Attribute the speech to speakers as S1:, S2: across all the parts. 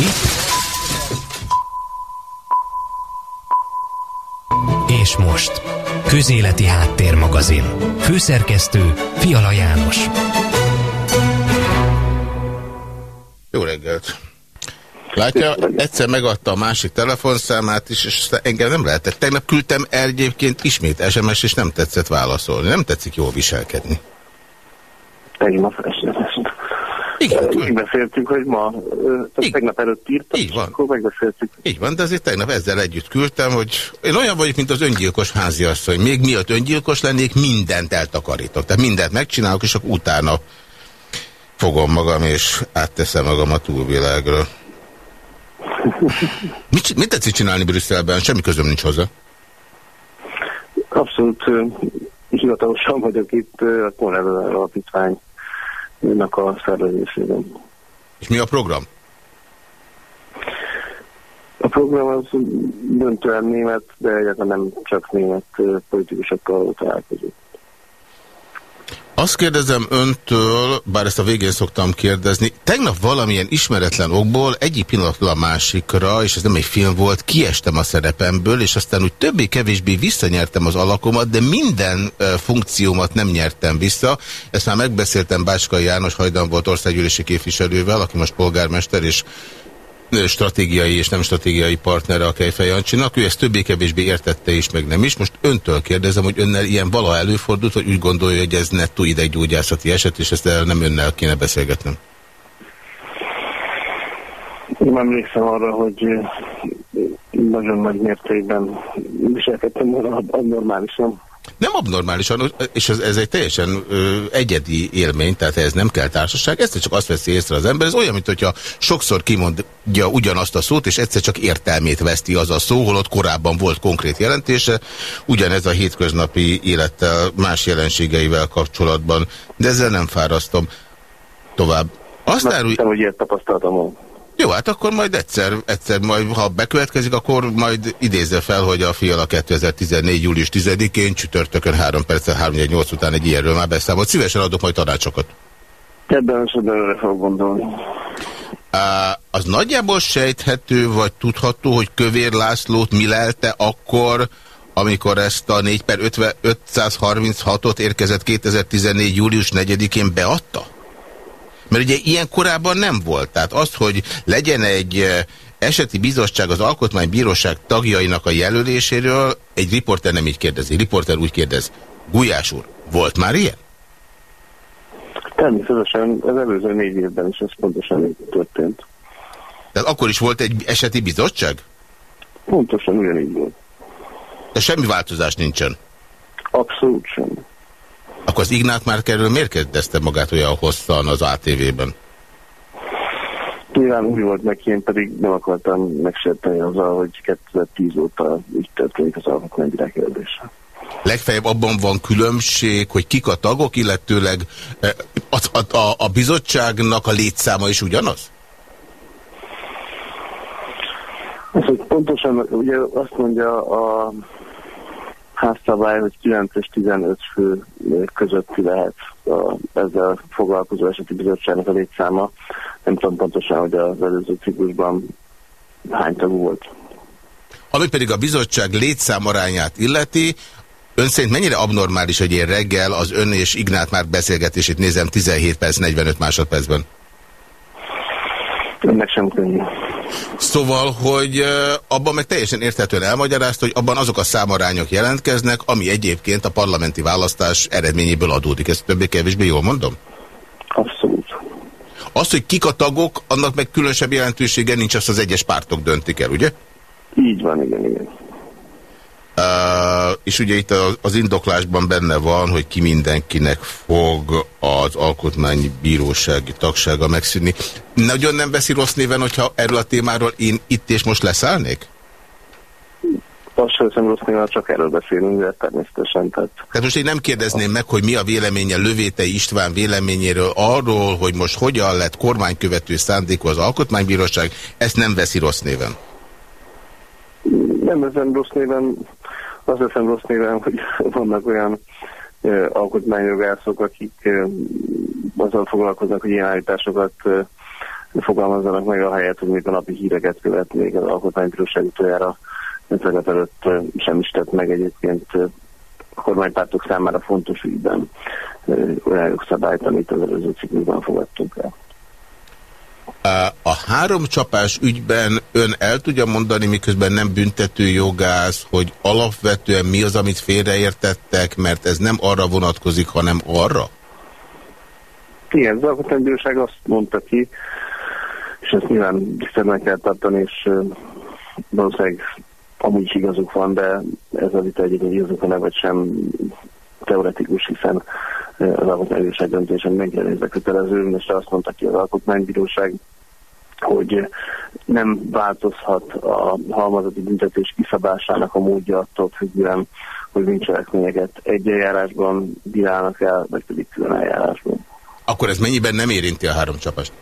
S1: Itt. És most. Közéleti Háttérmagazin. Főszerkesztő Fiala János.
S2: Jó reggelt! Látja, egyszer megadta a másik telefonszámát is, és engem nem lehetett. Tegnap küldtem el egyébként ismét SMS, és nem tetszett válaszolni. Nem tetszik jól viselkedni.
S3: Tegnap.
S2: Igen,
S3: Úgy beszéltünk, hogy ma,
S2: Igen.
S3: tegnap előtt írtam,
S2: Így van.
S3: akkor megbeszéltük.
S2: Így van, de azért tegnap ezzel együtt küldtem, hogy én olyan vagyok, mint az öngyilkos háziasszony. Még miatt öngyilkos lennék, mindent eltakarítok. Tehát mindent megcsinálok, és akkor utána fogom magam, és átteszem magam a túlvilágra. Mit, mit tetszik csinálni Brüsszelben? Semmi közöm nincs hozzá.
S3: Abszolút hivatalosan vagyok itt a Konrad Alapítványnak a szervezésében.
S2: És mi a program?
S3: A program az döntően német, de egyáltalán nem csak német politikusokkal találkozik.
S2: Azt kérdezem öntől, bár ezt a végén szoktam kérdezni, tegnap valamilyen ismeretlen okból egyik pillanatról a másikra, és ez nem egy film volt, kiestem a szerepemből, és aztán úgy többé-kevésbé visszanyertem az alakomat, de minden uh, funkciómat nem nyertem vissza. Ezt már megbeszéltem Báskai János Hajdan volt országgyűlési képviselővel, aki most polgármester, és stratégiai és nem stratégiai partnere a Kejfej Jancsinak. Ő ezt többé-kevésbé értette is, meg nem is. Most öntől kérdezem, hogy önnel ilyen vala előfordult, hogy úgy gondolja, hogy ez nettó ideggyógyászati eset, és ezt el nem önnel kéne beszélgetnem.
S3: Én emlékszem arra, hogy ö, nagyon nagy mértékben viselkedtem volna abnormálisan.
S2: Nem abnormálisan, és ez, ez egy teljesen ö, egyedi élmény, tehát ez nem kell társaság, ezt csak azt veszi észre az ember. Ez olyan, mint hogyha sokszor kimondja ugyanazt a szót, és egyszer csak értelmét veszti az a szó, holott korábban volt konkrét jelentése. Ugyanez a hétköznapi élettel, más jelenségeivel kapcsolatban, de ezzel nem fárasztom tovább. Azt árulj...
S3: hogy ilyet tapasztaltam.
S2: Jó, hát akkor majd egyszer, egyszer majd, ha bekövetkezik, akkor majd idézze fel, hogy a Fiala 2014. július 10-én csütörtökön 3 perccel 318 után egy ilyenről már beszámolt. Szívesen adok majd tanácsokat.
S3: Ebben esetben erre fogok gondolni.
S2: Á, az nagyjából sejthető, vagy tudható, hogy Kövér Lászlót mi lelte akkor, amikor ezt a 4 per 50 536-ot érkezett 2014. július 4-én beadta? Mert ugye ilyen korábban nem volt. Tehát az, hogy legyen egy eh, eseti bizottság az Alkotmánybíróság tagjainak a jelöléséről, egy riporter nem így kérdezi. Riporter úgy kérdez. Gulyás úr, volt már ilyen?
S3: Természetesen az előző négy évben is ez pontosan így történt.
S2: Tehát akkor is volt egy eseti bizottság?
S3: Pontosan ugyanígy volt.
S2: De semmi változás nincsen.
S3: Abszolút semmi.
S2: Akkor az Ignát már kerül miért kérdezte magát olyan hosszan az ATV-ben?
S3: Nyilván új volt neki, én pedig nem akartam megsérteni azzal, hogy 2010 óta így történik az alkotmánybírák kérdése.
S2: Legfeljebb abban van különbség, hogy kik a tagok, illetőleg eh, a, a, a, a bizottságnak a létszáma is ugyanaz?
S3: Az, hogy pontosan, ugye azt mondja a házszabály, hogy 9 és 15 fő közötti lehet a, ezzel foglalkozó eseti bizottságnak a létszáma. Nem tudom pontosan, hogy az előző ciklusban hány tagú volt.
S2: Ami pedig a bizottság létszámarányát illeti, ön szerint mennyire abnormális, hogy én reggel az ön és Ignát már beszélgetését nézem 17 perc, 45 másodpercben?
S3: Ennek sem könnyű.
S2: Szóval, hogy abban meg teljesen érthetően elmagyarázta, hogy abban azok a számarányok jelentkeznek, ami egyébként a parlamenti választás eredményéből adódik. Ezt többé-kevésbé jól mondom?
S3: Abszolút.
S2: Az, hogy kik a tagok, annak meg különösebb jelentősége nincs, azt az egyes pártok döntik el, ugye?
S3: Így van, igen, igen.
S2: Uh, és ugye itt az, az indoklásban benne van, hogy ki mindenkinek fog az alkotmánybírósági tagsága megszűnni. Nagyon nem veszi rossz néven, hogyha erről a témáról én itt és most leszállnék?
S3: Azt sem hiszem rossz néven, csak erről beszélünk, de természetesen. Tehát
S2: Tehát most én nem kérdezném meg, hogy mi a véleménye Lövétei István véleményéről arról, hogy most hogyan lett kormánykövető szándékú az alkotmánybíróság, ezt nem veszi rossz néven.
S3: nem ezen rossz néven, azt veszem rossz néven, hogy vannak olyan alkotmányjogászok, akik azzal foglalkoznak, hogy ilyen állításokat fogalmazzanak meg a helyet, hogy még a napi híreket követnék az alkotmánybíróság utoljára ezeket előtt sem is tett meg egyébként a kormánypártok számára fontos ügyben olyan jogszabályt, amit az előző ciklusban fogadtunk el.
S2: A három csapás ügyben ön el tudja mondani, miközben nem büntető jogász, hogy alapvetően mi az, amit félreértettek, mert ez nem arra vonatkozik, hanem arra?
S3: Igen, az alkotmánybíróság azt mondta ki, és ezt nyilván tisztelmen kell tartani, és valószínűleg amúgy is igazuk van, de ez az itt egyébként igazuk van, vagy sem teoretikus, hiszen az alkotmánybíróság döntésen megjelenésbe kötelező, és azt mondta ki az alkotmánybíróság, hogy nem változhat a halmazati büntetés kiszabásának a módja attól függően, hogy bűncselekményeket egy eljárásban bírálnak el, vagy pedig külön eljárásban.
S2: Akkor ez mennyiben nem érinti a három csapást?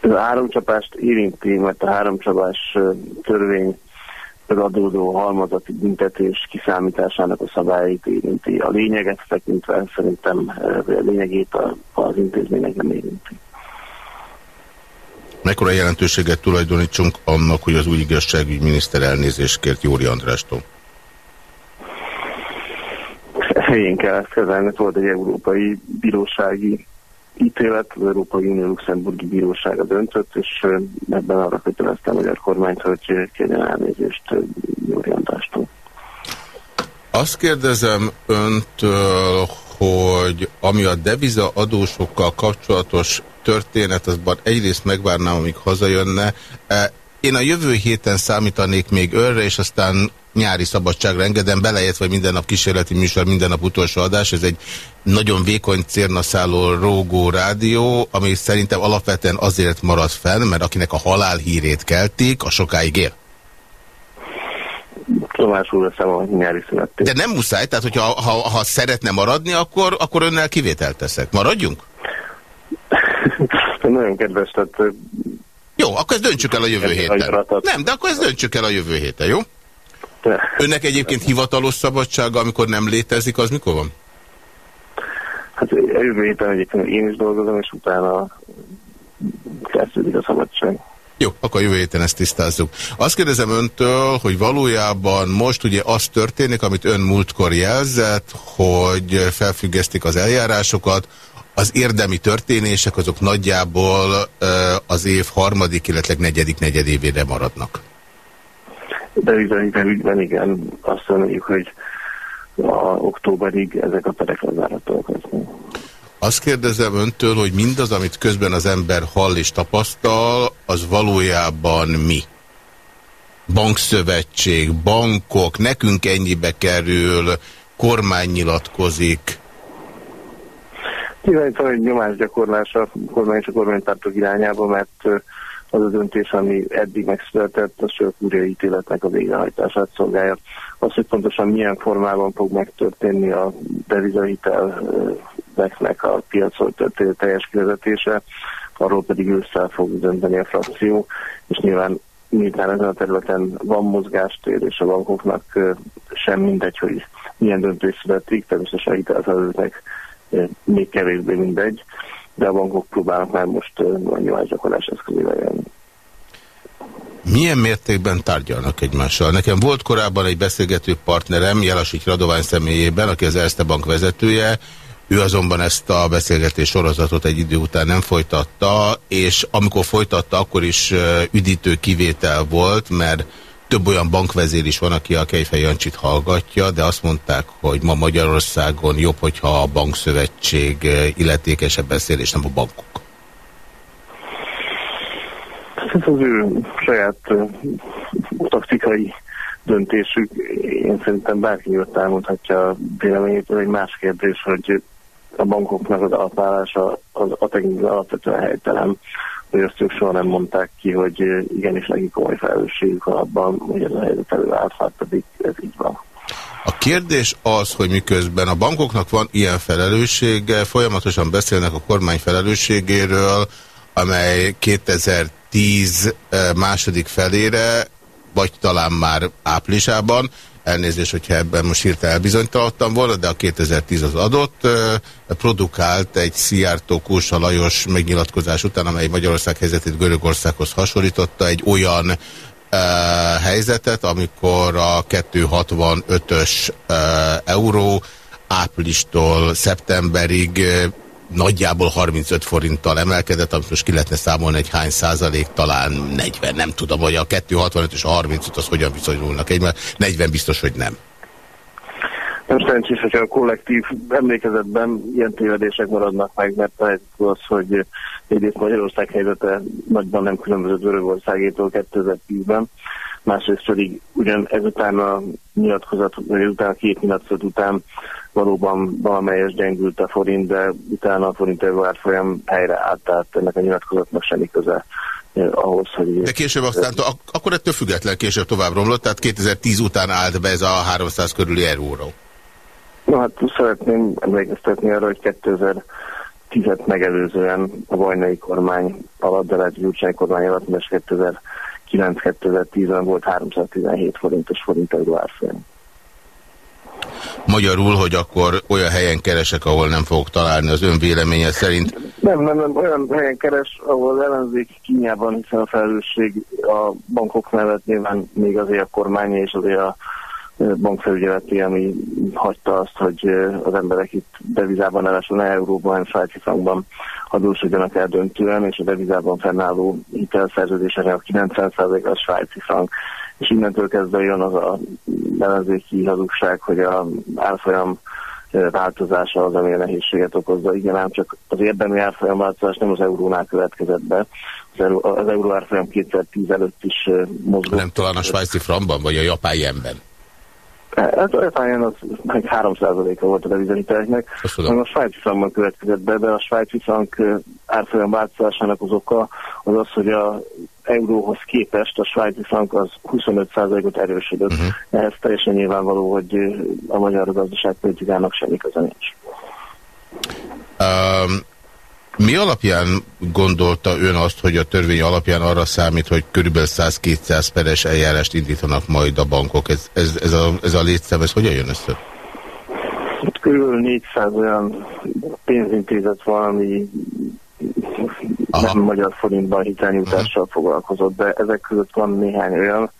S3: Ez a három csapást érinti, mert a három csapás törvény adódó halmazati büntetés kiszámításának a szabályait érinti. A lényeget tekintve szerintem a lényegét az intézmények nem érinti.
S2: Mekkora jelentőséget tulajdonítsunk annak, hogy az új igazságügy miniszter elnézést kért Jóri Andrástól?
S3: Helyén kell ezt kezelni. Volt egy európai bírósági ítélet, az Európai Unió Luxemburgi Bírósága döntött, és ebben arra kötelezte a magyar kormányt, hogy kérjen elnézést Andrástól.
S2: Azt kérdezem öntől, hogy ami a deviza adósokkal kapcsolatos történet, azban egyrészt megvárnám, amíg hazajönne. Én a jövő héten számítanék még önre, és aztán nyári szabadságra engedem, beleértve vagy minden nap kísérleti műsor, minden nap utolsó adás. Ez egy nagyon vékony cérnaszálló rógó rádió, ami szerintem alapvetően azért marad fenn, mert akinek a halál hírét keltik, a sokáig él.
S3: Tudomásul veszem a nyári szünetét.
S2: De nem muszáj, tehát hogyha ha, ha szeretne maradni, akkor, akkor önnel kivételt teszek. Maradjunk?
S3: Nagyon kedves, tehát...
S2: Jó, akkor ezt döntsük el a jövő héten. Nem, de akkor ezt döntsük el a jövő héten, jó? Önnek egyébként hivatalos szabadsága, amikor nem létezik, az mikor van?
S3: Hát a jövő héten egyébként én is dolgozom, és utána kezdődik a szabadság.
S2: Jó, akkor jövő héten ezt tisztázzuk. Azt kérdezem öntől, hogy valójában most ugye az történik, amit ön múltkor jelzett, hogy felfüggesztik az eljárásokat, az érdemi történések azok nagyjából az év harmadik, illetve negyedik negyedévére maradnak.
S3: De ügyben, ügyben igen, azt mondjuk, hogy a októberig ezek a perek lezárhatóak
S2: azt kérdezem öntől, hogy mindaz, amit közben az ember hall és tapasztal, az valójában mi? Bankszövetség, bankok, nekünk ennyibe kerül, kormány nyilatkozik.
S3: Nyilván egy nyomásgyakorlás a kormány és a kormánypártok irányába, mert az a döntés, ami eddig megszületett, az csak újraítéletnek a végrehajtását szolgálja. Az, hogy pontosan milyen formában fog megtörténni a devizahiteleknek a piacon történő teljes kivezetése, arról pedig ősszel fog dönteni a frakció, és nyilván miután ezen a területen van mozgástér, és a bankoknak sem mindegy, hogy milyen döntés születik, természetesen hitelfelelőknek még kevésbé mindegy, de a bankok próbálnak már most a nyomásgyakorlás eszközével jönni.
S2: Milyen mértékben tárgyalnak egymással? Nekem volt korábban egy beszélgető partnerem, Jelasik Radovány személyében, aki az Erste Bank vezetője, ő azonban ezt a beszélgetés sorozatot egy idő után nem folytatta, és amikor folytatta, akkor is üdítő kivétel volt, mert több olyan bankvezér is van, aki a Kejfej Jancsit hallgatja, de azt mondták, hogy ma Magyarországon jobb, hogyha a bankszövetség illetékesebb beszél, és nem a bankok.
S3: Ez az ő saját uh, taktikai döntésük. Én szerintem bárki nyugodt elmondhatja a véleményét, egy más kérdés, hogy a bankoknak az alapállása az a technikai alapvetően helytelen hogy azt ők soha nem mondták ki, hogy igenis legik komoly felelősségük van abban, hogy ez a helyzet előállt, pedig ez így van.
S2: A kérdés az, hogy miközben a bankoknak van ilyen felelőssége, folyamatosan beszélnek a kormány felelősségéről, amely 2010 második felére, vagy talán már áprilisában elnézést, hogyha ebben most hirtelen elbizonytalanodtam volna, de a 2010 az adott, produkált egy Szijjártó Kósa Lajos megnyilatkozás után, amely Magyarország helyzetét Görögországhoz hasonlította, egy olyan helyzetet, amikor a 265-ös uh, euró áprilistól szeptemberig nagyjából 35 forinttal emelkedett, amit most ki lehetne számolni egy hány százalék, talán 40, nem tudom, hogy a 265 és a 35 az hogyan viszonyulnak egy, mert 40 biztos, hogy nem.
S3: Nem szerencsés, hogyha a kollektív emlékezetben ilyen tévedések maradnak meg, mert az, hogy egyrészt Magyarország helyzete nagyban nem különbözött Görögországétól 2010-ben, másrészt pedig ugyan ezután a nyilatkozat, vagy után a két nyilatkozat után valóban valamelyes gyengült a forint, de utána a forint árfolyam helyre állt, tehát ennek a nyilatkozatnak semmi köze eh, ahhoz, hogy...
S2: De később aztán, ak akkor ettől független később tovább romlott, tehát 2010 után állt be ez a 300 körüli euró.
S3: No hát szeretném emlékeztetni arra, hogy 2010-et megelőzően a vajnai kormány alatt, de lehet Gyurcsány kormány alatt, és 2009-2010-ben volt 317 forintos forint euró árfolyam.
S2: Magyarul, hogy akkor olyan helyen keresek, ahol nem fogok találni az ön véleménye szerint?
S3: Nem, nem, nem, olyan helyen keres, ahol ellenzék kínjában, hiszen a felelősség a bankok mellett nyilván még azért a kormány és azért a bankfelügyeleti, ami hagyta azt, hogy az emberek itt devizában, ne euróban, hanem svájci frankban adósodjanak el döntően, és a devizában fennálló hitelszerződéseknek a 90% a svájci frank és innentől kezdve jön az a ellenzéki hazugság, hogy a árfolyam változása az, ami a nehézséget okozza. Igen, ám csak az érdemi árfolyam változás nem az eurónál következett be. Az, euró, az euró árfolyam 2010 előtt is mozgott.
S2: Nem talán a svájci frankban, vagy a japán jenben?
S3: Hát a japán az meg 3%-a volt a devizahiteleknek. A svájci frankban következett be, de a svájci frank árfolyam változásának az oka az az, hogy a euróhoz képest a svájci frank az 25%-ot erősödött. Uh-huh. Ehhez teljesen nyilvánvaló, hogy a magyar gazdaságpolitikának semmi köze nincs.
S2: Um, mi alapján gondolta ön azt, hogy a törvény alapján arra számít, hogy körülbelül 100-200 peres eljárást indítanak majd a bankok? Ez, ez, ez, a, ez a létszám, ez hogyan jön össze?
S3: Körülbelül 400 olyan pénzintézet valami Aha. nem magyar forintban hitelnyújtással foglalkozott, de ezek között van néhány olyan,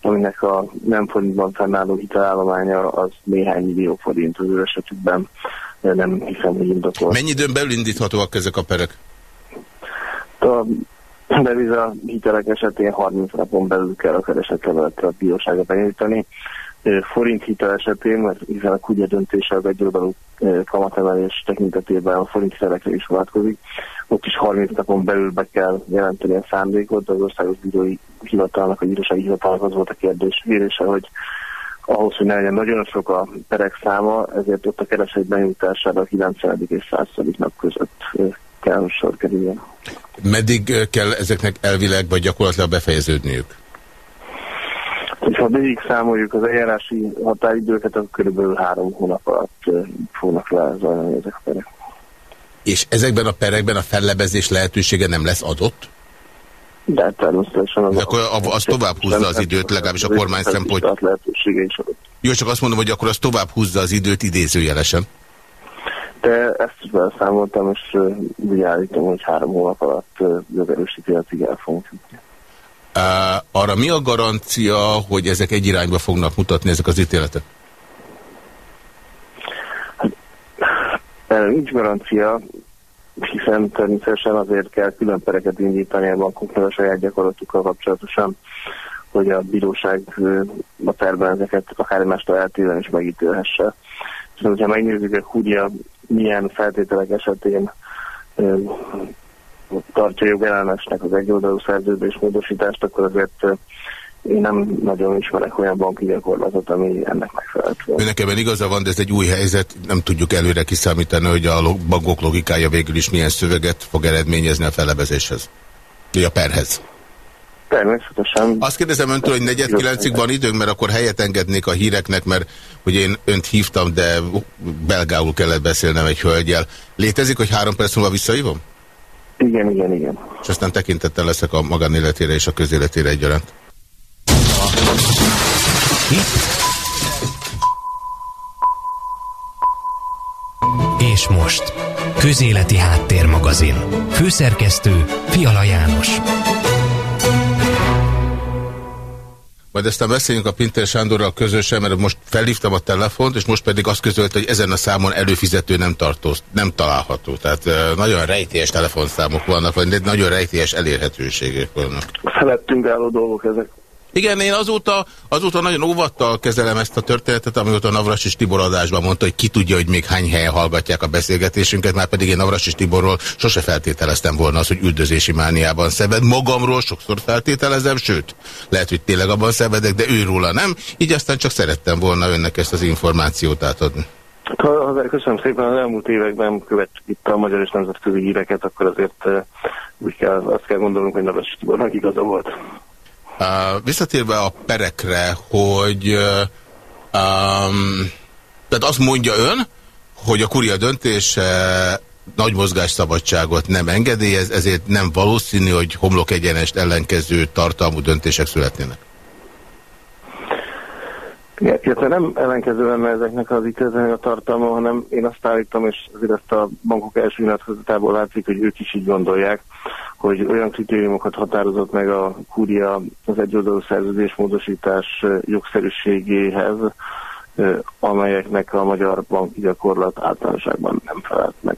S3: aminek a nem forintban fennálló hitelállománya az néhány millió forint az ő esetükben. Nem hiszem, hogy indokolt.
S2: Mennyi időn belül indíthatóak ezek a perek?
S3: A deviza hitelek esetén 30 napon belül kell a keresetlevelet a bíróságra benyújtani. Forint hitel esetén, mert hiszen a kugya döntése az egyoldalú kamatemelés tekintetében a forint hitelekre is vonatkozik, ott is 30 napon belül be kell jelenteni a szándékot, az országos bírói hivatalnak, a bírósági hivatalnak az volt a kérdés vérése, hogy ahhoz, hogy ne legyen nagyon sok a perek száma, ezért ott a kereset benyújtására a 90. és 100. nap között kell sor kerüljön.
S2: Meddig kell ezeknek elvileg vagy gyakorlatilag befejeződniük?
S3: Ha végig számoljuk az eljárási határidőket, akkor körülbelül három hónap alatt fognak lezajlani ezek a perek.
S2: És ezekben a perekben a fellebezés lehetősége nem lesz adott?
S3: De természetesen az,
S2: De akkor az tovább húzza az időt, legalábbis a kormány szempontja. Jó, csak azt mondom, hogy akkor az tovább húzza az időt idézőjelesen.
S3: De ezt is belszámoltam, és úgy állítom, hogy három hónap alatt jogerősítéletig el fogunk jutni.
S2: Arra mi a garancia, hogy ezek egy irányba fognak mutatni, ezek az ítéletek?
S3: Hát, nincs garancia, hiszen természetesen azért kell külön pereket indítani a bankoknak a saját gyakorlatukkal kapcsolatosan, hogy a bíróság a terben ezeket akár egymástól eltéren is megítélhesse. És hogyha megnézzük, hogy Húdia milyen feltételek esetén tartja jogellenesnek az egyoldalú szerződés módosítást, akkor azért én nem nagyon ismerek olyan banki gyakorlatot, ami ennek megfelelt.
S2: Önnek ebben igaza van, de ez egy új helyzet, nem tudjuk előre kiszámítani, hogy a bankok logikája végül is milyen szöveget fog eredményezni a felebezéshez. Vagy a perhez.
S3: Természetesen.
S2: Azt kérdezem öntől, hogy negyed kilencig van időnk, mert akkor helyet engednék a híreknek, mert hogy én önt hívtam, de belgául kellett beszélnem egy hölgyel. Létezik, hogy három perc múlva visszahívom?
S3: Igen, igen, igen.
S2: És aztán tekintettel leszek a magánéletére és a közéletére egyaránt. Itt?
S1: És most. Közéleti Háttérmagazin. Főszerkesztő Fiala János.
S2: Majd aztán beszéljünk a Pinter Sándorral közösen, mert most felhívtam a telefont, és most pedig azt közölte, hogy ezen a számon előfizető nem, tartóz, nem található. Tehát nagyon rejtélyes telefonszámok vannak, vagy nagyon rejtélyes elérhetőségek vannak.
S3: Felettünk álló dolgok ezek.
S2: Igen, én azóta, azóta nagyon óvattal kezelem ezt a történetet, amióta Navras és Tibor adásban mondta, hogy ki tudja, hogy még hány helyen hallgatják a beszélgetésünket, már pedig én Navras és Tiborról sose feltételeztem volna az, hogy üldözési mániában szenved. Magamról sokszor feltételezem, sőt, lehet, hogy tényleg abban szenvedek, de őróla nem, így aztán csak szerettem volna önnek ezt az információt átadni.
S3: Köszönöm szépen, az elmúlt években követtük itt a magyar és nemzetközi híreket, akkor azért uh, úgy kell, azt kell gondolnunk, hogy Navras Tibornak igaza volt.
S2: Uh, visszatérve a perekre, hogy uh, um, tehát azt mondja ön, hogy a kuria döntése nagy mozgásszabadságot nem engedélyez, ezért nem valószínű, hogy homlok egyenest ellenkező tartalmú döntések születnének.
S3: Igen, nem ellenkező lenne ezeknek az ítélzenek a tartalma, hanem én azt állítom, és azért ezt a bankok első nyilatkozatából látszik, hogy ők is így gondolják, hogy olyan kritériumokat határozott meg a kúria az egyoldalú szerződésmódosítás jogszerűségéhez, amelyeknek a magyar banki gyakorlat általánoságban nem felelt meg.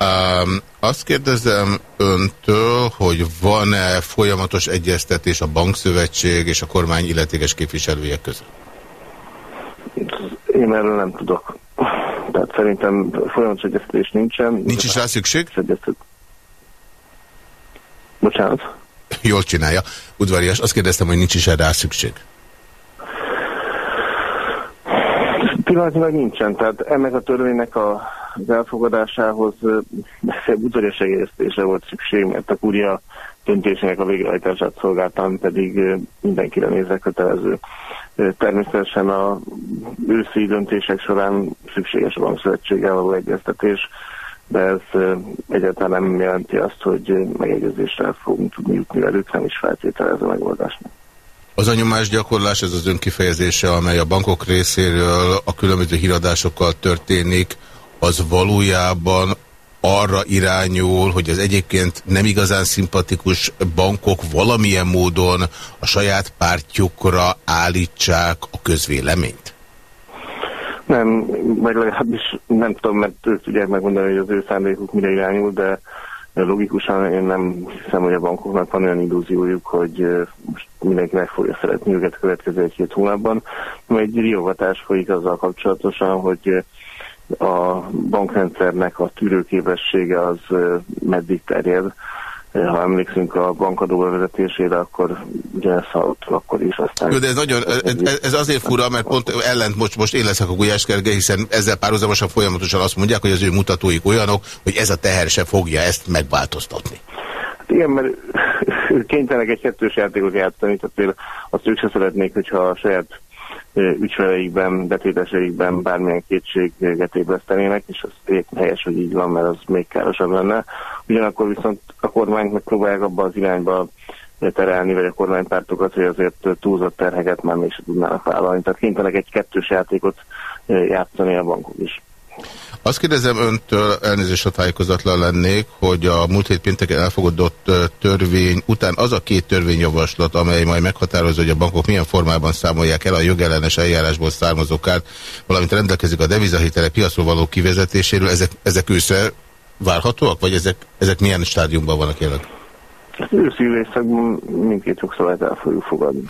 S2: Um, azt kérdezem öntől, hogy van-e folyamatos egyeztetés a bankszövetség és a kormány illetékes képviselője között?
S3: Én erről nem tudok. Tehát szerintem folyamatos egyeztetés nincsen.
S2: Nincs is rá szükség? Egyeztet...
S3: Bocsánat?
S2: Jól csinálja. Udvarias, azt kérdeztem, hogy nincs is erre szükség.
S3: Pillanatilag nincsen, tehát ennek a törvénynek a, az elfogadásához udvarias segélyeztésre volt szükség, mert a kúria döntésének a végrehajtását szolgáltam, pedig mindenkire nézve kötelező. Természetesen a őszi döntések során szükséges a bankszövetséggel való egyeztetés, de ez egyáltalán nem jelenti azt, hogy megegyezésre fogunk tudni jutni velük, nem is feltételez a megoldásnak.
S2: Az a nyomásgyakorlás, ez az önkifejezése, amely a bankok részéről a különböző híradásokkal történik, az valójában arra irányul, hogy az egyébként nem igazán szimpatikus bankok valamilyen módon a saját pártjukra állítsák a közvéleményt?
S3: Nem, vagy legalábbis nem tudom, mert ők tudják megmondani, hogy az ő szándékuk mire irányul, de logikusan én nem hiszem, hogy a bankoknak van olyan illúziójuk, hogy most mindenki meg fogja szeretni őket következő egy-két hónapban. Egy riogatás folyik azzal kapcsolatosan, hogy a bankrendszernek a tűrőképessége az meddig terjed, ha emlékszünk a bankadó bevezetésére, akkor ugye ezt hallottuk akkor is. Aztán
S2: Jó, de ez, nagyon, ez, ez azért fura, mert pont ellent most, most én leszek a Gulyás Kerge, hiszen ezzel párhuzamosan folyamatosan azt mondják, hogy az ő mutatóik olyanok, hogy ez a teher se fogja ezt megváltoztatni.
S3: Hát igen, mert kénytelenek egy kettős játékot játszani, tehát például azt ők se szeretnék, hogyha a saját ügyfeleikben, betéteseikben bármilyen kétséget ébresztenének, és az helyes, hogy így van, mert az még károsabb lenne. Ugyanakkor viszont a kormányt megpróbálják abba az irányba terelni, vagy a kormánypártokat, hogy azért túlzott terheket már még se tudnának vállalni. Tehát kénytelenek egy kettős játékot játszani a bankok is.
S2: Azt kérdezem öntől, elnézést, ha tájékozatlan lennék, hogy a múlt hét pénteken elfogadott törvény után az a két törvényjavaslat, amely majd meghatározza, hogy a bankok milyen formában számolják el a jogellenes eljárásból származó kárt, valamint rendelkezik a devizahitele piacról való kivezetéséről, ezek, ezek ősze várhatóak, vagy ezek, ezek milyen stádiumban vannak jelenleg?
S3: Őszi mindkét jogszabályt el fogjuk fogadni.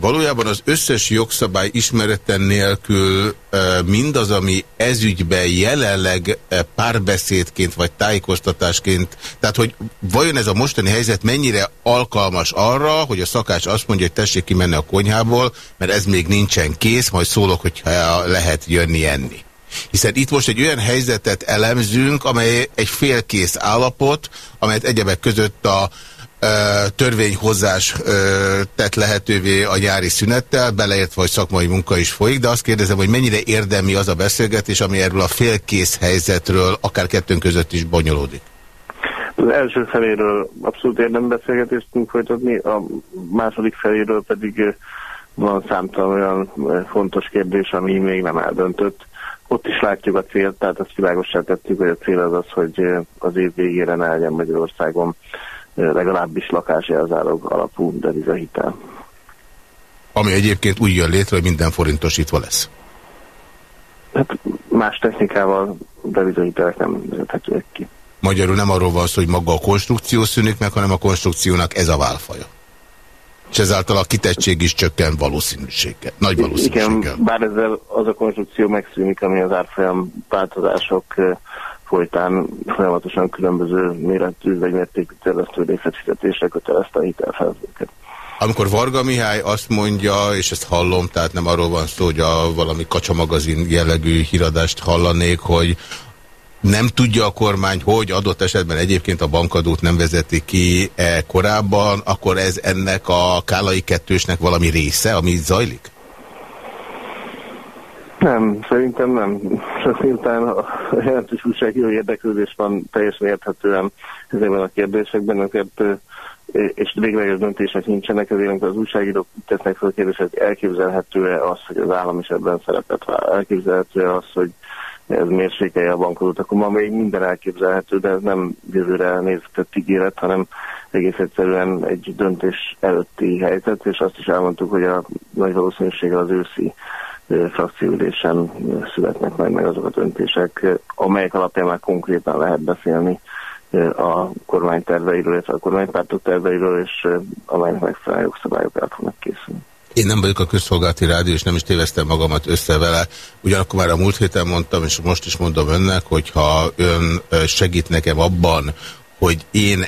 S2: Valójában az összes jogszabály ismereten nélkül mindaz, ami ezügyben jelenleg párbeszédként vagy tájékoztatásként, tehát hogy vajon ez a mostani helyzet mennyire alkalmas arra, hogy a szakács azt mondja, hogy tessék kimenni a konyhából, mert ez még nincsen kész, majd szólok, hogyha lehet jönni enni. Hiszen itt most egy olyan helyzetet elemzünk, amely egy félkész állapot, amelyet egyebek között a törvényhozás tett lehetővé a nyári szünettel, beleértve, hogy szakmai munka is folyik, de azt kérdezem, hogy mennyire érdemi az a beszélgetés, ami erről a félkész helyzetről akár kettőnk között is bonyolódik?
S3: Az első feléről abszolút érdemi beszélgetést tudunk folytatni, a második feléről pedig van számtalan olyan fontos kérdés, ami még nem eldöntött. Ott is látjuk a célt, tehát azt világosá tettük, hogy a cél az az, hogy az év végére ne legyen Magyarországon legalábbis lakásjelzálog alapú devizahitel.
S2: Ami egyébként úgy jön létre, hogy minden forintosítva lesz.
S3: Hát más technikával devizahitelek nem vezethetőek ki.
S2: Magyarul nem arról van szó, hogy maga a konstrukció szűnik meg, hanem a konstrukciónak ez a válfaja. És ezáltal a kitettség is csökken valószínűséggel, nagy valószínűséggel.
S3: Igen, bár ezzel az a konstrukció megszűnik, ami az árfolyam változások folytán folyamatosan különböző méretű vagy mértékű terjesztődésre fizetésre kötelezte a hitelfelzőket.
S2: Amikor Varga Mihály azt mondja, és ezt hallom, tehát nem arról van szó, hogy a valami kacsamagazin jellegű híradást hallanék, hogy nem tudja a kormány, hogy adott esetben egyébként a bankadót nem vezeti ki -e korábban, akkor ez ennek a kálai kettősnek valami része, ami itt zajlik?
S3: Nem, szerintem nem. Szerintem a jelentős újságíró érdeklődés van teljesen érthetően ezekben a kérdésekben, ezért és végleges döntések nincsenek, ezért az újságírók tesznek fel a kérdést, elképzelhető-e az, hogy az állam is ebben szerepet vár, elképzelhető-e az, hogy ez mérsékelje a bankadót, akkor ma még minden elképzelhető, de ez nem jövőre nézhetett ígéret, hanem egész egyszerűen egy döntés előtti helyzet, és azt is elmondtuk, hogy a nagy valószínűséggel az őszi frakcióülésen születnek majd meg azok a döntések, amelyek alapján már konkrétan lehet beszélni a kormány terveiről, illetve a kormánypártok terveiről, és amelynek megfelelő jogszabályok el fognak készülni.
S2: Én nem vagyok a közszolgálati rádió, és nem is téveztem magamat össze vele. Ugyanakkor már a múlt héten mondtam, és most is mondom önnek, hogyha ön segít nekem abban, hogy én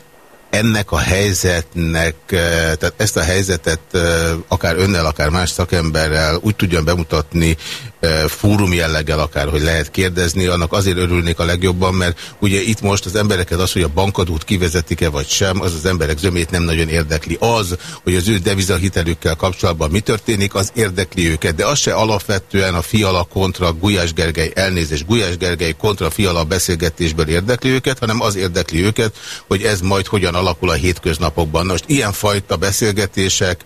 S2: ennek a helyzetnek, tehát ezt a helyzetet akár önnel, akár más szakemberrel úgy tudjam bemutatni fórum jelleggel akár, hogy lehet kérdezni, annak azért örülnék a legjobban, mert ugye itt most az embereket az, hogy a bankadót kivezetik-e vagy sem, az az emberek zömét nem nagyon érdekli. Az, hogy az ő devizahitelükkel kapcsolatban mi történik, az érdekli őket, de az se alapvetően a Fiala kontra Gulyás Gergely elnézés, Gulyás Gergely kontra Fiala beszélgetésből érdekli őket, hanem az érdekli őket, hogy ez majd hogyan alakul a hétköznapokban. Most ilyenfajta beszélgetések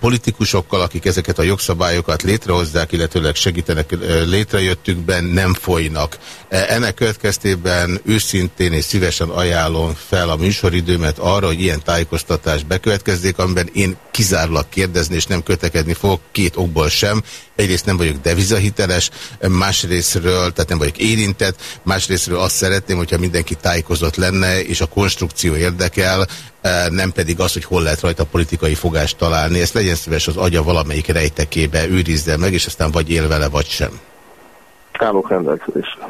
S2: politikusokkal, akik ezeket a jogszabályokat létrehozzák, illetőleg segítenek létrejöttükben, nem folynak. Ennek következtében őszintén és szívesen ajánlom fel a műsoridőmet arra, hogy ilyen tájékoztatás bekövetkezzék, amiben én kizárólag kérdezni és nem kötekedni fogok két okból sem. Egyrészt nem vagyok devizahiteles, másrésztről, tehát nem vagyok érintett, másrésztről azt szeretném, hogyha mindenki tájékozott lenne, és a konstrukció érdekel, nem pedig az, hogy hol lehet rajta politikai fogást találni. Ezt legyen szíves az agya valamelyik rejtekébe őrizze meg, és aztán vagy él vele, vagy sem.
S3: Állok rendelkezésre.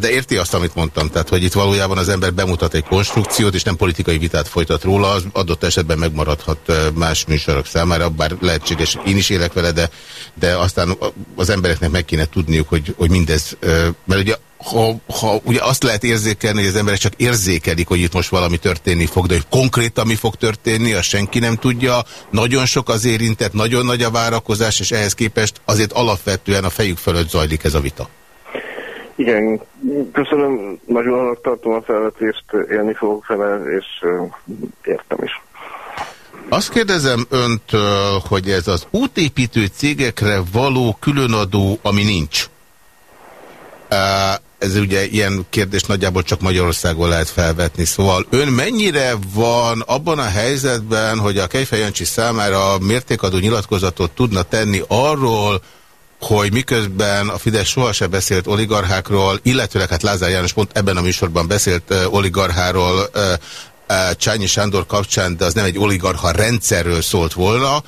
S2: De érti azt, amit mondtam, tehát, hogy itt valójában az ember bemutat egy konstrukciót, és nem politikai vitát folytat róla, az adott esetben megmaradhat más műsorok számára, bár lehetséges, én is élek vele, de, de aztán az embereknek meg kéne tudniuk, hogy, hogy mindez, mert ugye ha, ha ugye azt lehet érzékelni, hogy az emberek csak érzékelik, hogy itt most valami történni fog, de hogy konkrétan mi fog történni, azt senki nem tudja. Nagyon sok az érintett, nagyon nagy a várakozás, és ehhez képest azért alapvetően a fejük fölött zajlik ez a vita.
S3: Igen, köszönöm, nagyon annak tartom a felvetést, élni fogok vele, és értem is.
S2: Azt kérdezem öntől, hogy ez az útépítő cégekre való különadó, ami nincs ez ugye ilyen kérdés nagyjából csak Magyarországon lehet felvetni. Szóval ön mennyire van abban a helyzetben, hogy a Kejfej Jancsi számára mértékadó nyilatkozatot tudna tenni arról, hogy miközben a Fidesz sohasem beszélt oligarchákról, illetőleg hát Lázár János pont ebben a műsorban beszélt oligarcháról, Csányi Sándor kapcsán, de az nem egy oligarha rendszerről szólt volna,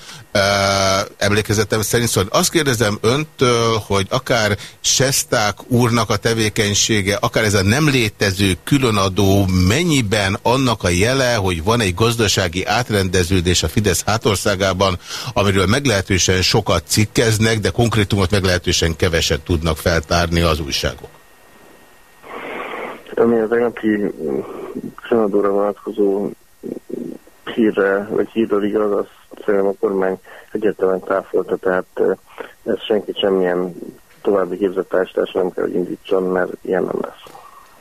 S2: emlékezetem szerint. Szóval azt kérdezem öntől, hogy akár Sesták úrnak a tevékenysége, akár ez a nem létező különadó mennyiben annak a jele, hogy van egy gazdasági átrendeződés a Fidesz hátországában, amiről meglehetősen sokat cikkeznek, de konkrétumot meglehetősen keveset tudnak feltárni az újságok.
S3: Ami az egyenleti Kanadóra vonatkozó hírre, vagy hírről igaz, az szerintem a kormány egyértelműen táfolta, tehát ez senki semmilyen további képzettársítás nem kell, hogy indítson, mert ilyen nem lesz.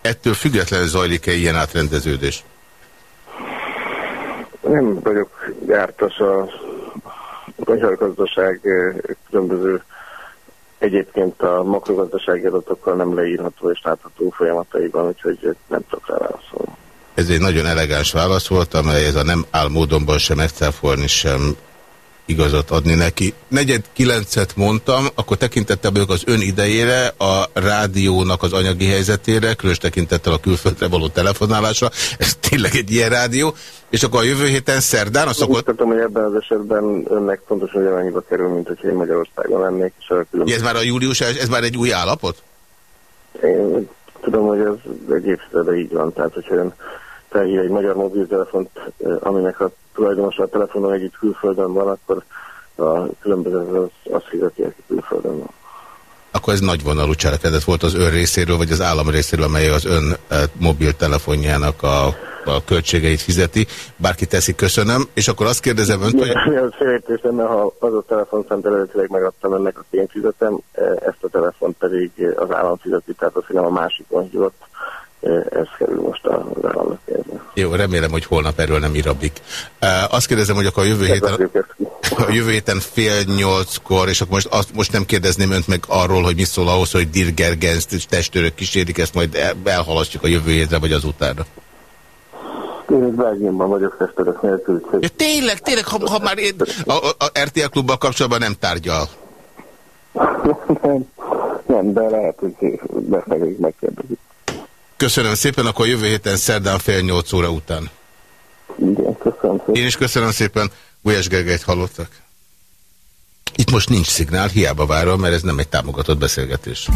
S2: Ettől függetlenül zajlik-e ilyen átrendeződés?
S3: Nem vagyok jártas a magyar gazdaság különböző egyébként a makrogazdasági adatokkal nem leírható és látható folyamataiban, úgyhogy nem tudok rá válaszolni.
S2: Ez egy nagyon elegáns válasz volt, amely ez a nem áll sem megcáfolni, sem igazat adni neki. Negyed kilencet mondtam, akkor tekintettel vagyok az ön idejére, a rádiónak az anyagi helyzetére, különös tekintettel a külföldre való telefonálásra, ez tényleg egy ilyen rádió, és akkor a jövő héten szerdán a szokott...
S3: Úgy hogy ebben az esetben önnek pontosan ugyanannyiba kerül, mint hogyha én Magyarországon lennék. És a
S2: különböző... Ez már a július, ez már egy új állapot?
S3: Én tudom, hogy ez egy évtizede így van, tehát hogyha ön felhív egy magyar mobiltelefont, aminek a tulajdonosa a telefonon együtt külföldön van, akkor a különböző az, azt fizeti, aki külföldön van.
S2: Akkor ez nagyvonalú cselekedet volt az ön részéről, vagy az állam részéről, amely az ön mobiltelefonjának a, a költségeit fizeti. Bárki teszi, köszönöm. És akkor azt kérdezem önt, hogy...
S3: Az félértésem, mert ha az a telefonszámt eredetileg megadtam önnek, a én fizetem, ezt a telefont pedig az állam fizeti, tehát azt, nem a másikon hívott ez kerül most a államnak
S2: Jó, remélem, hogy holnap erről nem irablik. Azt kérdezem, hogy akkor a jövő héten, a jövő héten fél nyolckor, és akkor most, azt, most nem kérdezném önt meg arról, hogy mi szól ahhoz, hogy Dirgergenzt testőrök kísérik, ezt majd elhalasztjuk a jövő hétre, vagy az utána.
S3: Én Belgiumban vagyok testőrök nélkül.
S2: Ja, tényleg, tényleg, ha, ha már én, a, a, a RTL klubbal kapcsolatban nem tárgyal.
S3: nem, nem, de lehet, hogy befelé megkérdezik.
S2: Köszönöm szépen, akkor jövő héten szerdán fél nyolc óra után.
S3: Igen, köszönöm szépen.
S2: Én is köszönöm szépen. Gulyás Gergelyt hallottak. Itt most nincs szignál, hiába várom, mert ez nem egy támogatott beszélgetés.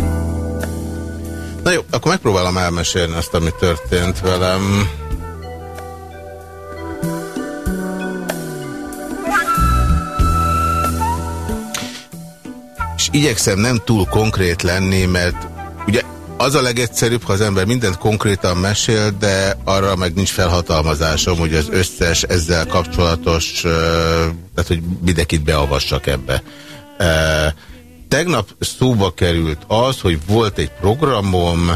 S2: Na jó, akkor megpróbálom elmesélni azt, ami történt velem. És igyekszem nem túl konkrét lenni, mert ugye az a legegyszerűbb, ha az ember mindent konkrétan mesél, de arra meg nincs felhatalmazásom, hogy az összes ezzel kapcsolatos, tehát hogy mindenkit beavassak ebbe. Tegnap szóba került az, hogy volt egy programom,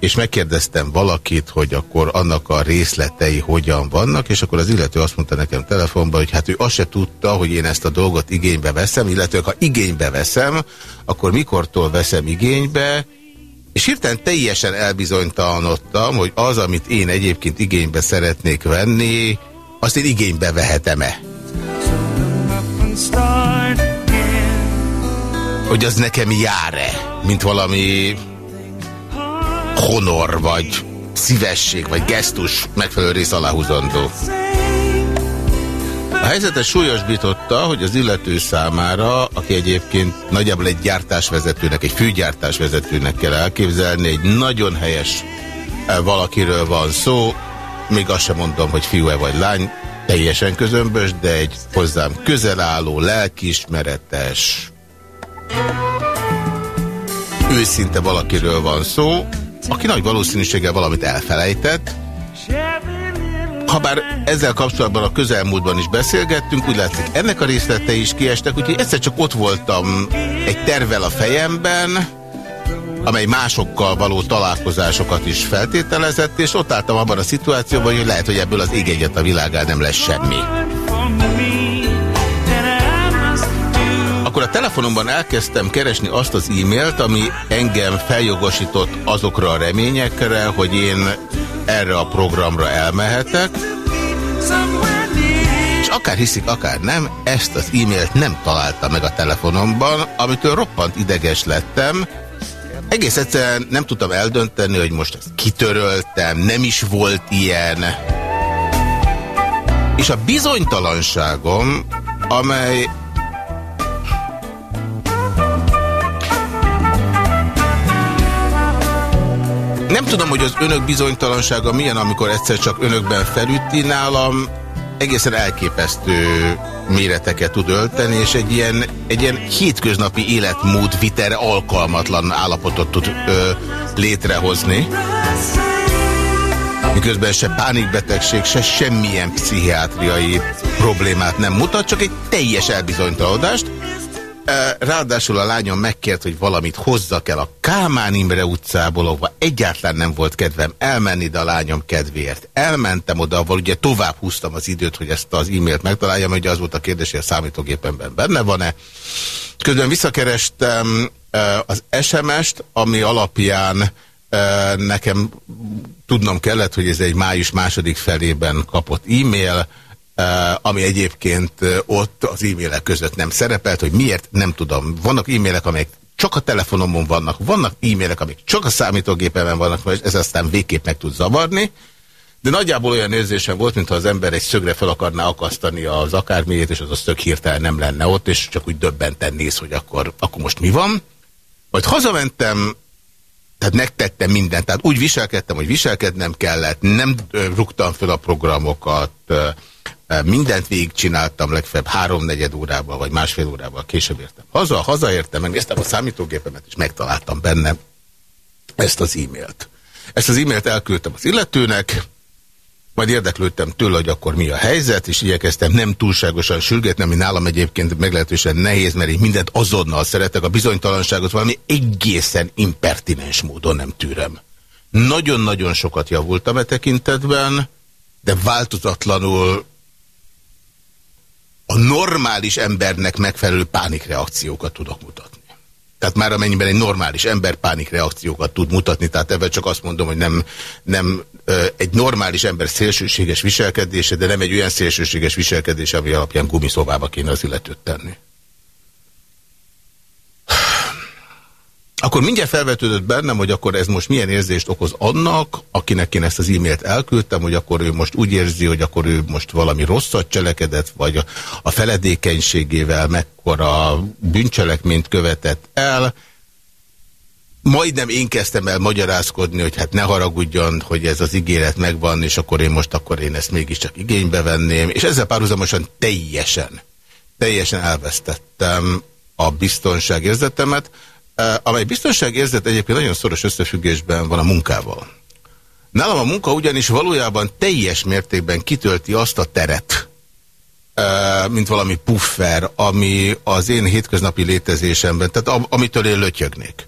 S2: és megkérdeztem valakit, hogy akkor annak a részletei hogyan vannak, és akkor az illető azt mondta nekem telefonban, hogy hát ő azt se tudta, hogy én ezt a dolgot igénybe veszem, illetve ha igénybe veszem, akkor mikortól veszem igénybe, és hirtelen teljesen elbizonytalanodtam, hogy az, amit én egyébként igénybe szeretnék venni, azt én igénybe vehetem-e. Hogy az nekem jár-e, mint valami honor, vagy szívesség, vagy gesztus megfelelő rész aláhúzandó. A helyzetet súlyosbította, hogy az illető számára, aki egyébként nagyjából egy gyártásvezetőnek, egy főgyártásvezetőnek kell elképzelni, egy nagyon helyes eh, valakiről van szó, még azt sem mondom, hogy fiú-e vagy lány, teljesen közömbös, de egy hozzám közel álló, lelkiismeretes, őszinte valakiről van szó, aki nagy valószínűséggel valamit elfelejtett. Habár ezzel kapcsolatban a közelmúltban is beszélgettünk, úgy látszik ennek a részletei is kiestek, úgyhogy egyszer csak ott voltam egy tervel a fejemben, amely másokkal való találkozásokat is feltételezett, és ott álltam abban a szituációban, hogy lehet, hogy ebből az ég a világán nem lesz semmi. Telefonomban elkezdtem keresni azt az e-mailt, ami engem feljogosított azokra a reményekre, hogy én erre a programra elmehetek. És akár hiszik, akár nem, ezt az e-mailt nem találta meg a telefonomban, amitől roppant ideges lettem. Egész egyszerűen nem tudtam eldönteni, hogy most kitöröltem, nem is volt ilyen. És a bizonytalanságom, amely Nem tudom, hogy az önök bizonytalansága milyen, amikor egyszer csak önökben felütti nálam, egészen elképesztő méreteket tud ölteni, és egy ilyen, egy ilyen hétköznapi életmód vitere alkalmatlan állapotot tud ö, létrehozni. Miközben se pánikbetegség, se semmilyen pszichiátriai problémát nem mutat, csak egy teljes elbizonytalodást. Ráadásul a lányom megkért, hogy valamit hozzak el a Kálmán Imre utcából, ahova egyáltalán nem volt kedvem elmenni, de a lányom kedvéért elmentem oda, ahol ugye tovább húztam az időt, hogy ezt az e-mailt megtaláljam, hogy az volt a kérdés, hogy a számítógépemben benne van-e. Közben visszakerestem az SMS-t, ami alapján nekem tudnom kellett, hogy ez egy május második felében kapott e-mail, ami egyébként ott az e-mailek között nem szerepelt, hogy miért, nem tudom. Vannak e-mailek, amelyek csak a telefonomon vannak, vannak e-mailek, amik csak a számítógépemen vannak, és ez aztán végképp meg tud zavarni. De nagyjából olyan érzésem volt, mintha az ember egy szögre fel akarná akasztani az akármiét, és az a szög hirtelen nem lenne ott, és csak úgy döbbenten néz, hogy akkor, akkor most mi van. Majd hazamentem, tehát megtettem mindent, tehát úgy viselkedtem, hogy viselkednem kellett, nem rúgtam fel a programokat, mindent végigcsináltam, legfeljebb háromnegyed órában, vagy másfél órában később értem. Haza, hazaértem, megnéztem a számítógépemet, és megtaláltam benne ezt az e-mailt. Ezt az e-mailt elküldtem az illetőnek, majd érdeklődtem tőle, hogy akkor mi a helyzet, és igyekeztem nem túlságosan sürgetni, ami nálam egyébként meglehetősen nehéz, mert én mindent azonnal szeretek, a bizonytalanságot valami egészen impertinens módon nem tűrem. Nagyon-nagyon sokat javultam e tekintetben, de változatlanul a normális embernek megfelelő pánikreakciókat tudok mutatni. Tehát már amennyiben egy normális ember pánikreakciókat tud mutatni, tehát ebben csak azt mondom, hogy nem, nem egy normális ember szélsőséges viselkedése, de nem egy olyan szélsőséges viselkedése, ami alapján gumiszobába kéne az illetőt tenni. Akkor mindjárt felvetődött bennem, hogy akkor ez most milyen érzést okoz annak, akinek én ezt az e-mailt elküldtem, hogy akkor ő most úgy érzi, hogy akkor ő most valami rosszat cselekedett, vagy a feledékenységével mekkora bűncselekményt követett el. Majdnem én kezdtem el magyarázkodni, hogy hát ne haragudjon, hogy ez az ígéret megvan, és akkor én most akkor én ezt mégiscsak igénybe venném, és ezzel párhuzamosan teljesen, teljesen elvesztettem a biztonságérzetemet, amely biztonságérzet egyébként nagyon szoros összefüggésben van a munkával. Nálam a munka ugyanis valójában teljes mértékben kitölti azt a teret, mint valami puffer, ami az én hétköznapi létezésemben, tehát amitől én lötyögnék.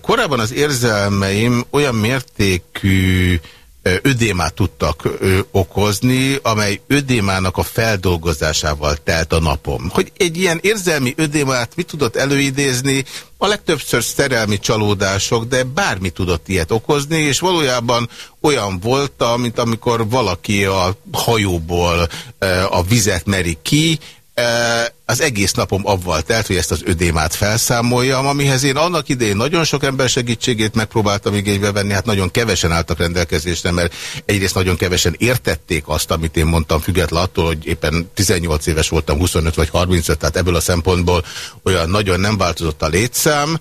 S2: Korábban az érzelmeim olyan mértékű ödémát tudtak okozni, amely ödémának a feldolgozásával telt a napom. Hogy egy ilyen érzelmi ödémát mit tudott előidézni, a legtöbbször szerelmi csalódások, de bármi tudott ilyet okozni, és valójában olyan volt, mint amikor valaki a hajóból a vizet meri ki, az egész napom avval telt, hogy ezt az ödémát felszámoljam, amihez én annak idején nagyon sok ember segítségét megpróbáltam igénybe venni, hát nagyon kevesen álltak rendelkezésre, mert egyrészt nagyon kevesen értették azt, amit én mondtam, független attól, hogy éppen 18 éves voltam, 25 vagy 35, tehát ebből a szempontból olyan nagyon nem változott a létszám,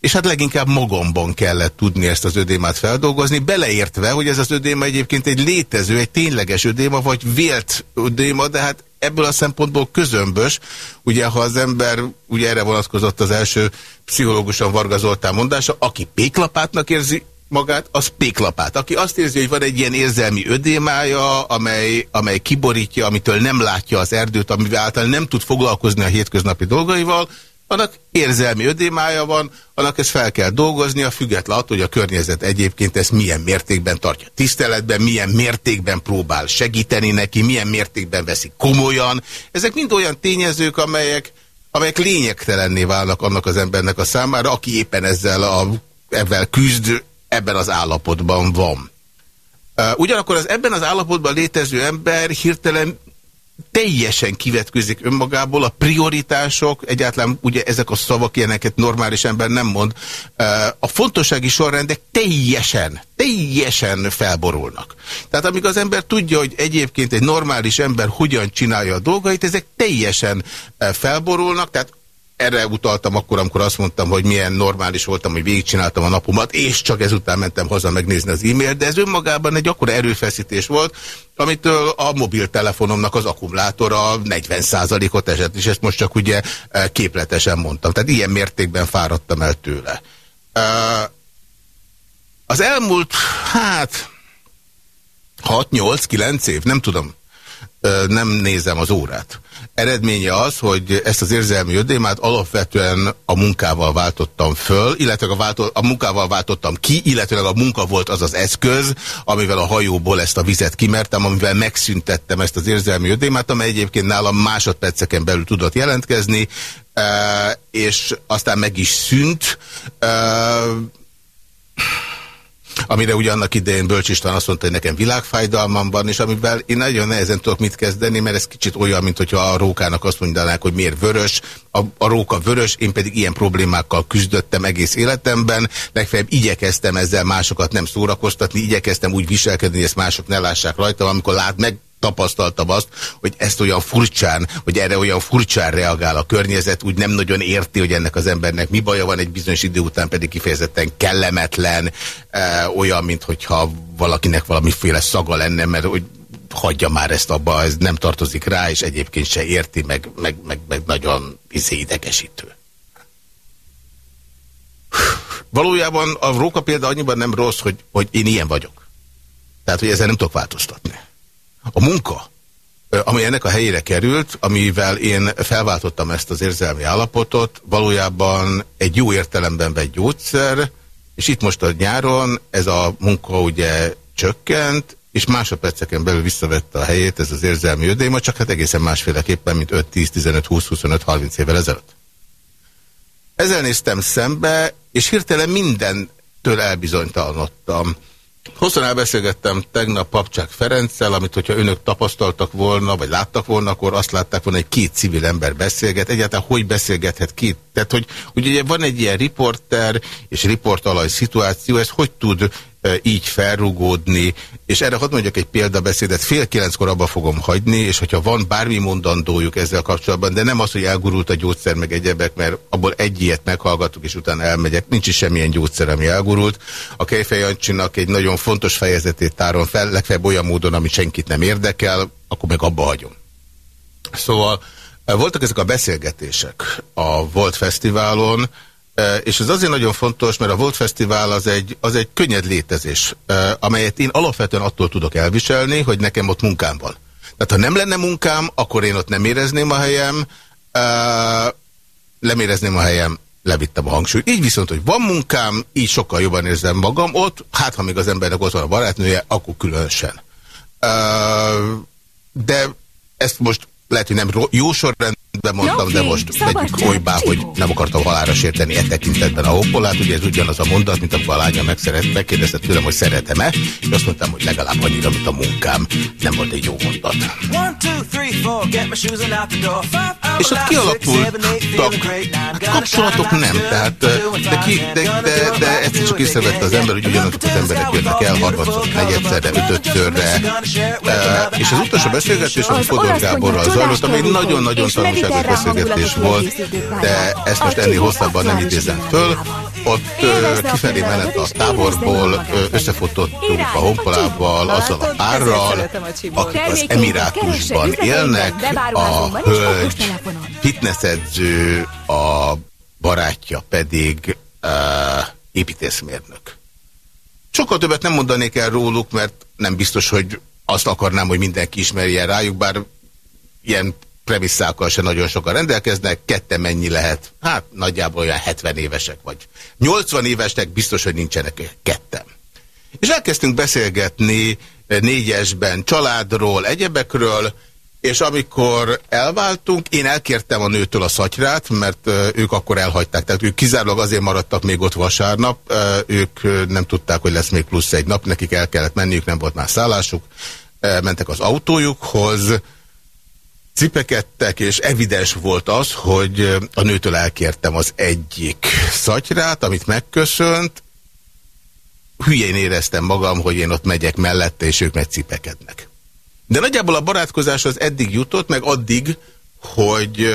S2: és hát leginkább magomban kellett tudni ezt az ödémát feldolgozni, beleértve, hogy ez az ödéma egyébként egy létező, egy tényleges ödéma, vagy vélt ödéma, de hát ebből a szempontból közömbös. Ugye, ha az ember, ugye erre vonatkozott az első pszichológusan Varga Zoltán mondása, aki péklapátnak érzi magát, az péklapát. Aki azt érzi, hogy van egy ilyen érzelmi ödémája, amely, amely kiborítja, amitől nem látja az erdőt, amivel által nem tud foglalkozni a hétköznapi dolgaival, annak érzelmi ödémája van, annak ezt fel kell dolgoznia, független attól, hogy a környezet egyébként ezt milyen mértékben tartja tiszteletben, milyen mértékben próbál segíteni neki, milyen mértékben veszik komolyan. Ezek mind olyan tényezők, amelyek, amelyek lényegtelenné válnak annak az embernek a számára, aki éppen ezzel, a, ebben küzd, ebben az állapotban van. Ugyanakkor az ebben az állapotban létező ember hirtelen teljesen kivetközik önmagából, a prioritások, egyáltalán ugye ezek a szavak ilyeneket normális ember nem mond, a fontossági sorrendek teljesen, teljesen felborulnak. Tehát amíg az ember tudja, hogy egyébként egy normális ember hogyan csinálja a dolgait, ezek teljesen felborulnak, tehát erre utaltam akkor, amikor azt mondtam, hogy milyen normális voltam, hogy végigcsináltam a napomat, és csak ezután mentem haza megnézni az e-mailt, de ez önmagában egy akkora erőfeszítés volt, amitől a mobiltelefonomnak az akkumulátora 40%-ot esett, és ezt most csak ugye képletesen mondtam. Tehát ilyen mértékben fáradtam el tőle. Az elmúlt, hát 6-8-9 év, nem tudom, nem nézem az órát. Eredménye az, hogy ezt az érzelmi ödémát alapvetően a munkával váltottam föl, illetve a, váltó, a munkával váltottam ki, illetve a munka volt az az eszköz, amivel a hajóból ezt a vizet kimertem, amivel megszüntettem ezt az érzelmi ödémát, amely egyébként nálam másodperceken belül tudott jelentkezni, és aztán meg is szűnt. Amire ugye annak idején Bölcs István azt mondta, hogy nekem világfájdalmam van, és amivel én nagyon nehezen tudok mit kezdeni, mert ez kicsit olyan, mint hogyha a rókának azt mondanák, hogy miért vörös, a, a róka vörös, én pedig ilyen problémákkal küzdöttem egész életemben, legfeljebb igyekeztem ezzel másokat nem szórakoztatni, igyekeztem úgy viselkedni, hogy ezt mások ne lássák rajtam, amikor lát meg tapasztaltam azt, hogy ezt olyan furcsán, hogy erre olyan furcsán reagál a környezet, úgy nem nagyon érti, hogy ennek az embernek mi baja van, egy bizonyos idő után pedig kifejezetten kellemetlen, e, olyan, mint hogyha valakinek valamiféle szaga lenne, mert hogy hagyja már ezt abba, ez nem tartozik rá, és egyébként se érti, meg, meg, meg, meg nagyon izé idegesítő. Valójában a róka példa annyiban nem rossz, hogy, hogy én ilyen vagyok. Tehát, hogy ezzel nem tudok változtatni. A munka, ami ennek a helyére került, amivel én felváltottam ezt az érzelmi állapotot, valójában egy jó értelemben vett gyógyszer, és itt most a nyáron ez a munka ugye csökkent, és másodperceken belül visszavette a helyét ez az érzelmi ödéma, csak hát egészen másféleképpen, mint 5, 10, 15, 20, 25, 30 évvel ezelőtt. Ezzel néztem szembe, és hirtelen mindentől elbizonytalanodtam. Hosszan elbeszélgettem tegnap Papcsák Ferenccel, amit hogyha önök tapasztaltak volna, vagy láttak volna, akkor azt látták volna, hogy két civil ember beszélget. Egyáltalán hogy beszélgethet két? Tehát, hogy ugye van egy ilyen riporter és riportalaj szituáció, ez hogy tud így felrugódni, és erre hadd mondjak egy példabeszédet, fél kilenckor abba fogom hagyni, és hogyha van bármi mondandójuk ezzel kapcsolatban, de nem az, hogy elgurult a gyógyszer meg egyebek, mert abból egy ilyet meghallgatok, és utána elmegyek, nincs is semmilyen gyógyszer, ami elgurult. A Kejfej Jancsinak egy nagyon fontos fejezetét táron fel, legfeljebb olyan módon, ami senkit nem érdekel, akkor meg abba hagyom. Szóval voltak ezek a beszélgetések a Volt Fesztiválon, és ez azért nagyon fontos, mert a Volt Fesztivál az egy, az egy könnyed létezés, amelyet én alapvetően attól tudok elviselni, hogy nekem ott munkám van. Tehát ha nem lenne munkám, akkor én ott nem érezném a helyem, nem érezném a helyem, levittem a hangsúlyt. Így viszont, hogy van munkám, így sokkal jobban érzem magam ott, hát ha még az embernek ott van a barátnője, akkor különösen. De ezt most lehet, hogy nem jó sorrend de mondtam, okay, de most vegyük olybá, hogy nem akartam halára sérteni e tekintetben a hoppolát. Ugye ez ugyanaz a mondat, mint amikor a lánya megszeret, megkérdezte tőlem, hogy szeretem-e, és azt mondtam, hogy legalább annyira, mint a munkám. Nem volt egy jó mondat. És ott kialakultak hát kapcsolatok nem, tehát de, ki, de, de, de ezt csak észrevette az ember, hogy ugyanazok az emberek jönnek el harmadszor, negyedszerre, ötödszörre. És az utolsó beszélgetés, amit Fodor Gáborral zajlott, ami nagyon-nagyon tanulságos igazságos beszélgetés volt, de ezt most ennél hosszabban nem idézem föl. Ott kifelé menet a táborból összefotottunk a honpolával, azzal a párral, akik az Emirátusban élnek, a hölgy fitnessedző, a barátja pedig uh, építészmérnök. Sokkal többet nem mondanék el róluk, mert nem biztos, hogy azt akarnám, hogy mindenki ismerje rájuk, bár ilyen premisszákkal se nagyon sokan rendelkeznek, kette mennyi lehet? Hát nagyjából olyan 70 évesek vagy. 80 évesnek biztos, hogy nincsenek ketten. És elkezdtünk beszélgetni négyesben családról, egyebekről, és amikor elváltunk, én elkértem a nőtől a szatyrát, mert ők akkor elhagyták. Tehát ők kizárólag azért maradtak még ott vasárnap, ők nem tudták, hogy lesz még plusz egy nap, nekik el kellett menniük, nem volt már szállásuk, mentek az autójukhoz, cipekedtek, és evidens volt az, hogy a nőtől elkértem az egyik szatyrát, amit megköszönt, hülyén éreztem magam, hogy én ott megyek mellette, és ők meg cipekednek. De nagyjából a barátkozás az eddig jutott, meg addig, hogy,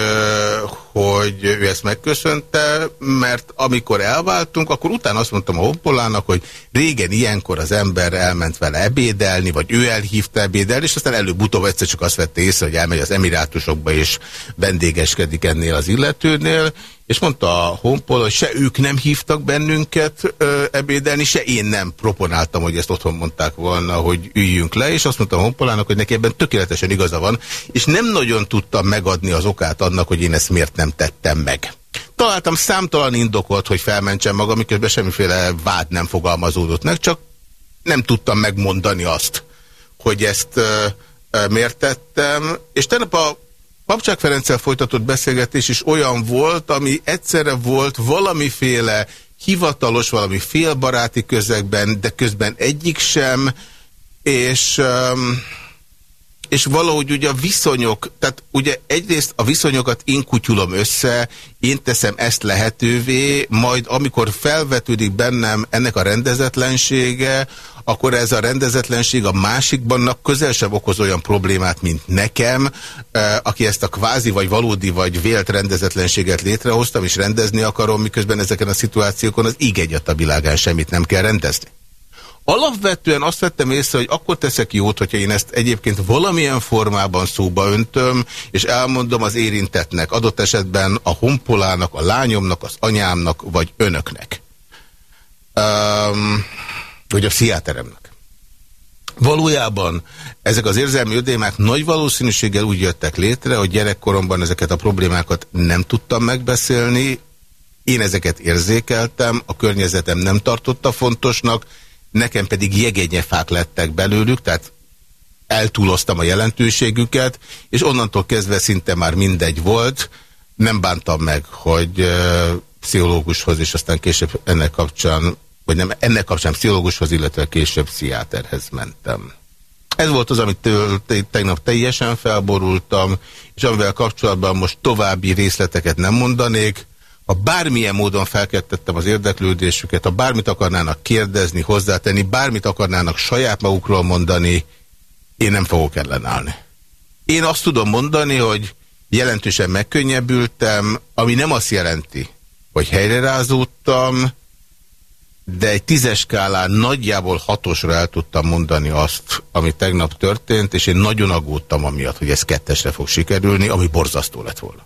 S2: hogy ő ezt megköszönte, mert amikor elváltunk, akkor utána azt mondtam a Hoppolának, hogy régen ilyenkor az ember elment vele ebédelni, vagy ő elhívta ebédelni, és aztán előbb-utóbb egyszer csak azt vette észre, hogy elmegy az emirátusokba, és vendégeskedik ennél az illetőnél, és mondta a Honpol, hogy se ők nem hívtak bennünket ö, ebédelni, se én nem proponáltam, hogy ezt otthon mondták volna, hogy üljünk le, és azt mondta a Honpolának, hogy neki ebben tökéletesen igaza van, és nem nagyon tudtam megadni az okát annak, hogy én ezt miért nem tettem meg. Találtam számtalan indokot, hogy felmentsem magam, miközben semmiféle vád nem fogalmazódott meg, csak nem tudtam megmondani azt, hogy ezt ö, ö, miért tettem, és tegnap a Papcsák Ferenccel folytatott beszélgetés is olyan volt, ami egyszerre volt valamiféle hivatalos, valami félbaráti közegben, de közben egyik sem, és, és valahogy ugye a viszonyok, tehát ugye egyrészt a viszonyokat én kutyulom össze, én teszem ezt lehetővé, majd amikor felvetődik bennem ennek a rendezetlensége, akkor ez a rendezetlenség a másikbannak közel sem okoz olyan problémát, mint nekem, aki ezt a kvázi vagy valódi vagy vélt rendezetlenséget létrehoztam, és rendezni akarom, miközben ezeken a szituációkon az íg egyat a világán semmit nem kell rendezni. Alapvetően azt vettem észre, hogy akkor teszek jót, hogyha én ezt egyébként valamilyen formában szóba öntöm, és elmondom az érintetnek, adott esetben a honpolának, a lányomnak, az anyámnak, vagy önöknek. Um, vagy a pszichiáteremnek. Valójában ezek az érzelmi ödémák nagy valószínűséggel úgy jöttek létre, hogy gyerekkoromban ezeket a problémákat nem tudtam megbeszélni, én ezeket érzékeltem, a környezetem nem tartotta fontosnak, nekem pedig jegényefák lettek belőlük, tehát eltúloztam a jelentőségüket, és onnantól kezdve szinte már mindegy volt, nem bántam meg, hogy pszichológushoz, és aztán később ennek kapcsán vagy nem, ennek kapcsán pszichológushoz, illetve később pszichiáterhez mentem. Ez volt az, amit tegnap teljesen felborultam, és amivel kapcsolatban most további részleteket nem mondanék. Ha bármilyen módon felkeltettem az érdeklődésüket, ha bármit akarnának kérdezni, hozzátenni, bármit akarnának saját magukról mondani, én nem fogok ellenállni. Én azt tudom mondani, hogy jelentősen megkönnyebbültem, ami nem azt jelenti, hogy helyrerázódtam, de egy tízes skálán nagyjából hatosra el tudtam mondani azt, ami tegnap történt, és én nagyon aggódtam amiatt, hogy ez kettesre fog sikerülni, ami borzasztó lett volna.